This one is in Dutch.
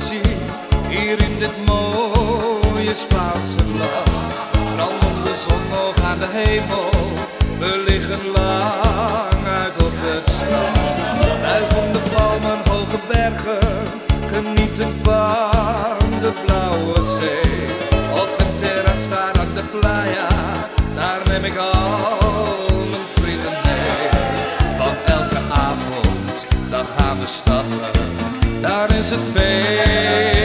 hier in dit mooie Spaanse land. brandende zon nog aan de hemel, we liggen lang uit op het strand. Wij van de palmen, hoge bergen, genieten van de blauwe zee. Op het terras daar aan de playa, daar neem ik al mijn vrienden mee. Want elke avond, dan gaan we stappen daar is het feest.